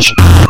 Action.